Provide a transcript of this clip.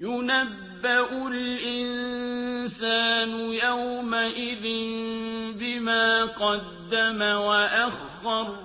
يُنَبَّأُ الْإِنسَانُ يَوْمَئِذٍ بِمَا قَدَّمَ وَأَخَّرَ